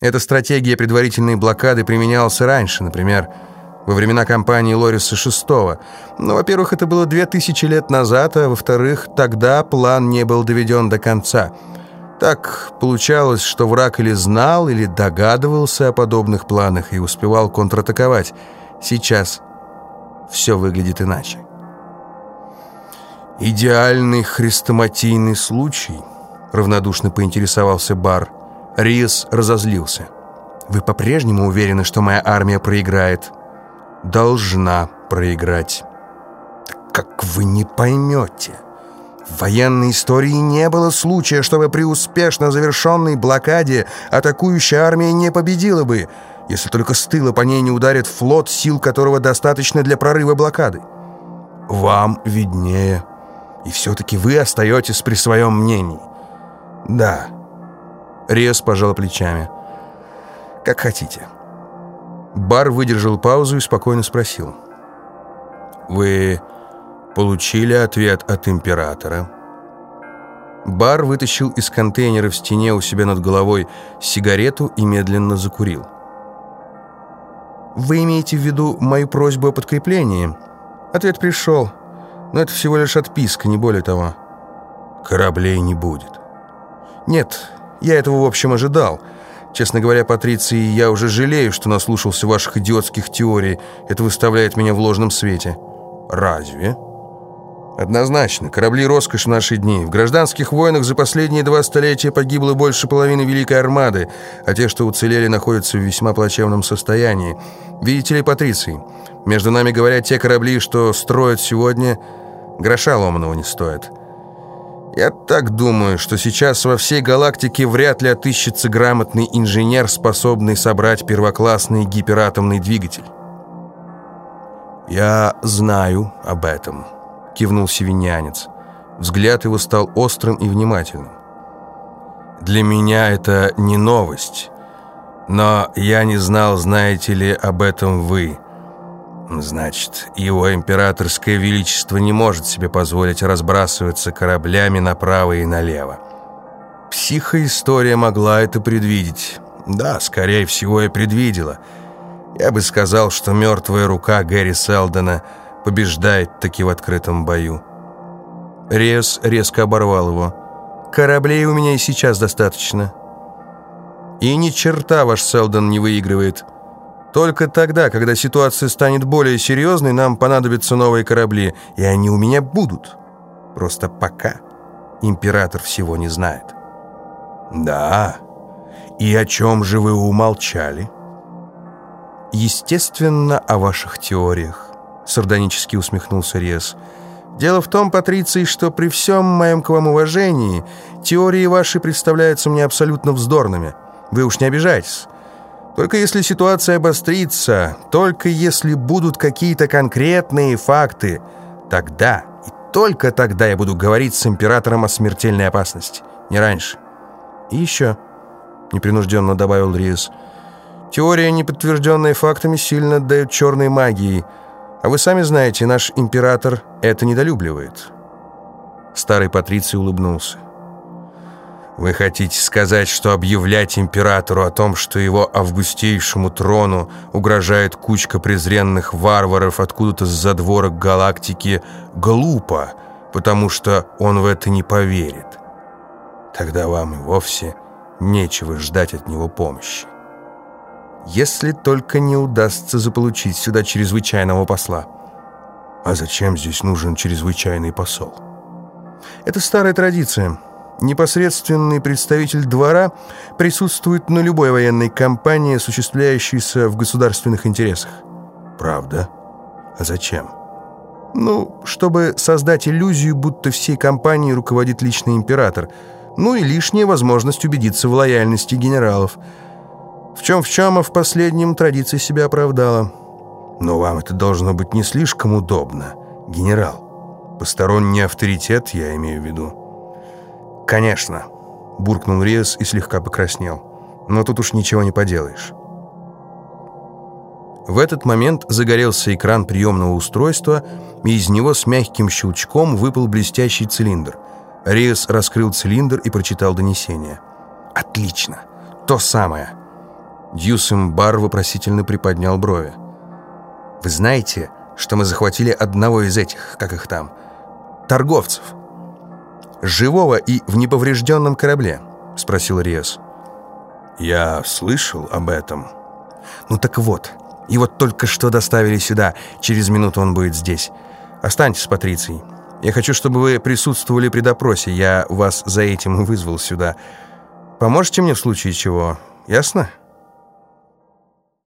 Эта стратегия предварительной блокады применялась раньше, например, во времена кампании Лориса VI. Но, во-первых, это было две тысячи лет назад, а во-вторых, тогда план не был доведен до конца. Так получалось, что враг или знал, или догадывался о подобных планах и успевал контратаковать. Сейчас все выглядит иначе. «Идеальный хрестоматийный случай», — равнодушно поинтересовался Бар. Риес разозлился. «Вы по-прежнему уверены, что моя армия проиграет?» должна проиграть. Как вы не поймете? В военной истории не было случая, чтобы при успешно завершенной блокаде атакующая армия не победила бы, если только с тыла по ней не ударит флот, сил которого достаточно для прорыва блокады. Вам виднее. И все-таки вы остаетесь при своем мнении. Да. Рез пожал плечами. Как хотите. Бар выдержал паузу и спокойно спросил. «Вы получили ответ от императора?» Бар вытащил из контейнера в стене у себя над головой сигарету и медленно закурил. «Вы имеете в виду мою просьбу о подкреплении?» Ответ пришел, но это всего лишь отписка, не более того. «Кораблей не будет». «Нет, я этого в общем ожидал». Честно говоря, Патриции, я уже жалею, что наслушался ваших идиотских теорий. Это выставляет меня в ложном свете». «Разве?» «Однозначно. Корабли — роскошь в наши дни. В гражданских войнах за последние два столетия погибло больше половины Великой Армады, а те, что уцелели, находятся в весьма плачевном состоянии. Видите ли, Патриции, между нами говорят, те корабли, что строят сегодня, гроша ломаного не стоят». Я так думаю, что сейчас во всей галактике вряд ли отыщется грамотный инженер, способный собрать первоклассный гиператомный двигатель. «Я знаю об этом», — кивнул севинянец. Взгляд его стал острым и внимательным. «Для меня это не новость, но я не знал, знаете ли об этом вы». Значит, его императорское величество не может себе позволить разбрасываться кораблями направо и налево. Психоистория могла это предвидеть. Да, скорее всего, и предвидела. Я бы сказал, что мертвая рука Гэри Селдона побеждает таки в открытом бою. Рез резко оборвал его. «Кораблей у меня и сейчас достаточно». «И ни черта ваш Селдон не выигрывает». Только тогда, когда ситуация станет более серьезной, нам понадобятся новые корабли, и они у меня будут. Просто пока император всего не знает. Да. И о чем же вы умолчали? Естественно, о ваших теориях, сардонически усмехнулся Рез. Дело в том, Патриции, что при всем моем к вам уважении теории ваши представляются мне абсолютно вздорными. Вы уж не обижайтесь. Только если ситуация обострится, только если будут какие-то конкретные факты, тогда и только тогда я буду говорить с императором о смертельной опасности. Не раньше. И еще, непринужденно добавил Риес, теория, не подтвержденная фактами, сильно отдает черной магии. А вы сами знаете, наш император это недолюбливает. Старый Патриций улыбнулся. Вы хотите сказать, что объявлять императору о том, что его августейшему трону угрожает кучка презренных варваров откуда-то с задворок галактики, глупо, потому что он в это не поверит? Тогда вам и вовсе нечего ждать от него помощи. Если только не удастся заполучить сюда чрезвычайного посла. А зачем здесь нужен чрезвычайный посол? Это старая традиция – Непосредственный представитель двора присутствует на любой военной кампании, осуществляющейся в государственных интересах. Правда? А зачем? Ну, чтобы создать иллюзию, будто всей кампанией руководит личный император. Ну и лишняя возможность убедиться в лояльности генералов. В чем в чем, а в последнем традиция себя оправдала. Но вам это должно быть не слишком удобно, генерал. Посторонний авторитет, я имею в виду. «Конечно», — буркнул Риас и слегка покраснел. «Но тут уж ничего не поделаешь». В этот момент загорелся экран приемного устройства, и из него с мягким щелчком выпал блестящий цилиндр. Риас раскрыл цилиндр и прочитал донесение. «Отлично! То самое! Дьюсем Бар вопросительно приподнял брови. «Вы знаете, что мы захватили одного из этих, как их там, торговцев?» «Живого и в неповрежденном корабле?» — спросил Риас. «Я слышал об этом». «Ну так вот, его только что доставили сюда. Через минуту он будет здесь. Останьтесь с Патрицией. Я хочу, чтобы вы присутствовали при допросе. Я вас за этим вызвал сюда. Поможете мне в случае чего? Ясно?»